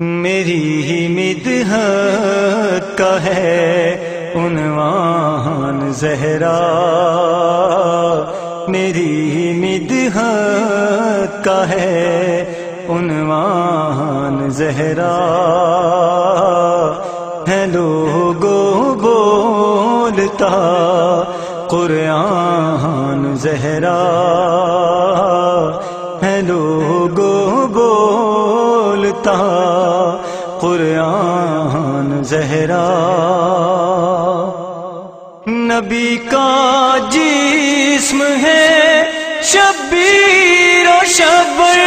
میری ہی مدحت کا ہے عنوان زہرا۔ میری ہی مدحت کا ہے عنوان زہرا۔ ہے لوگو بولتا قرآن زہرا۔ زہرا نبی کا جسم ہے شبیر و شبر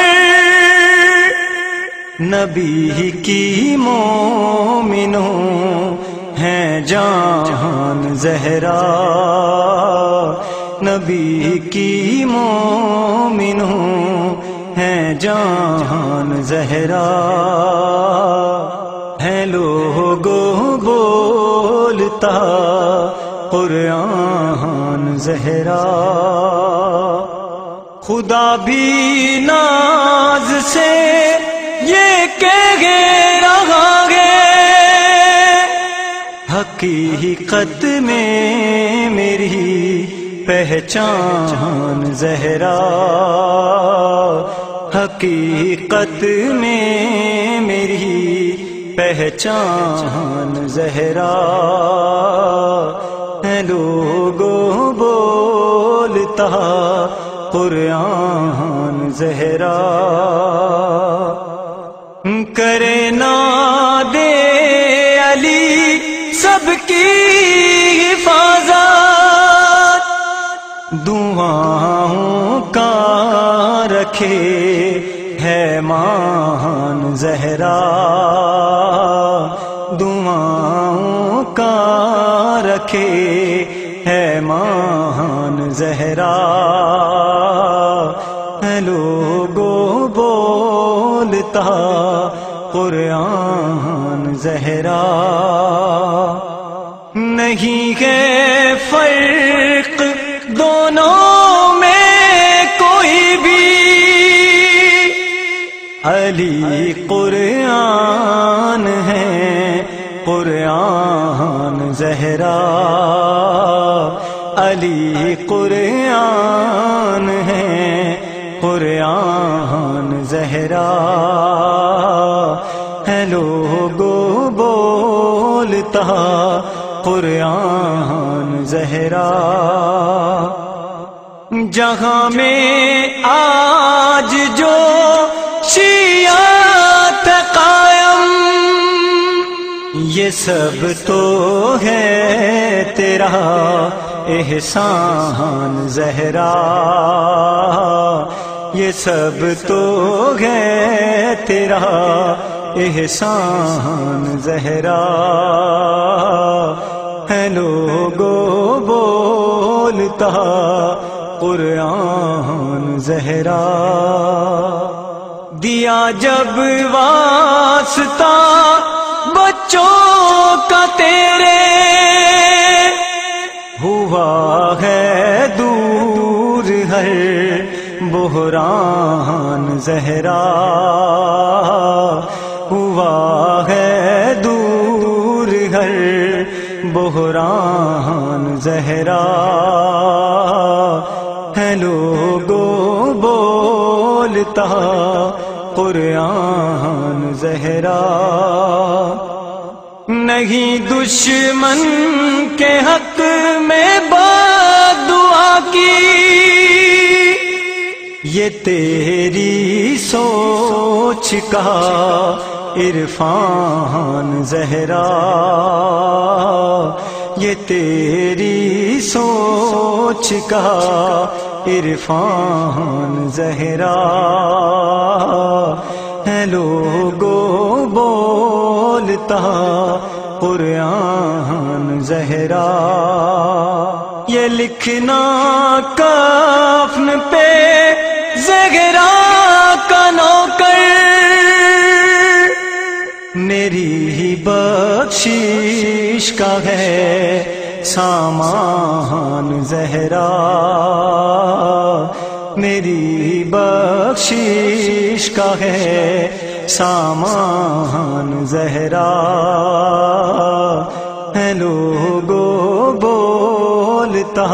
نبی کی مومنوں ہیں جان زہرا نبی کی مومنوں ہیں جان زہرا ہے لوگو بولتا قرآن زہرا خدا بھی ناز سے یہ کہہ رہا ہے۔ حقیقت میں میری پہچان زہرا۔ حقیقت میں میری پہچان زہرا ہے لوگو بولتا قرآن زہرا کرے نا دے علی سب کی حفاظت۔ دعاؤں کا رکھے ہے مان زہرا دعاؤں کا رکھے ہے مان زہرا لوگو بولتا قرآن زہرا نہیں ہے فرق علی قرآن ہے، قرآن زہرا۔ علی قرآن ہے، قرآن زہرا۔ ہے لوگو بولتا، قرآن زہرا۔ جہاں میں آج جو شیعت یہ سب تو ہے تیرا احسان زہرا یہ سب تو ہے تیرا احسان زہرا ہے لوگو بولتا قرآن زہرا دیا جب واسطہ بچوں ہوا ہے دور ہر بحران زہرا ہوا ہے دور ہر بحران زہرا ہے لوگو بولتا قرآن زہرا نہیں دشمن کے حق یہ تیری سوچ کا عرفان زہرا۔ یہ تیری سوچ کا عرفان زہرا۔ ہے لوگو بولتا قرآن زہرا۔ یہ لکھنا کافن پہ زہرا کا نوکر میری ہی بخشیش کا ہے سامان زہرا میری بخشیش کا ہے سامان زہرا ہے لوگو بولتا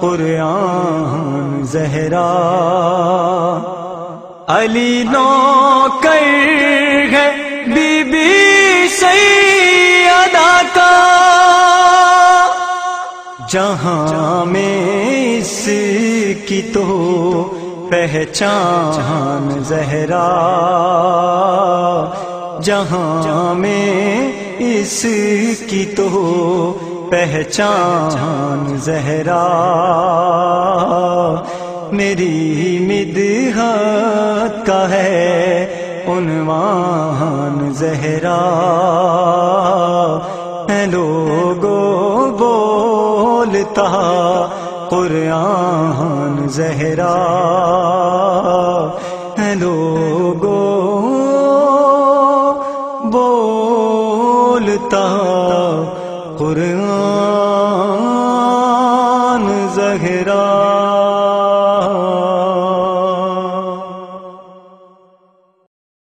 قرآن زہرا۔ علی نو کر ہے بی بی سیدہ کا۔ جہاں میں اس کی تو پہچان زہرا۔ جہاں میں اس کی تو پہچان زہرا میری مدحت کا ہے عنوان زہرا لوگو بولتا قرآن زہرا لوگو بولتا قرآن زہرہ